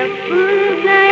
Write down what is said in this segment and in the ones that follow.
Never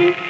Thank you.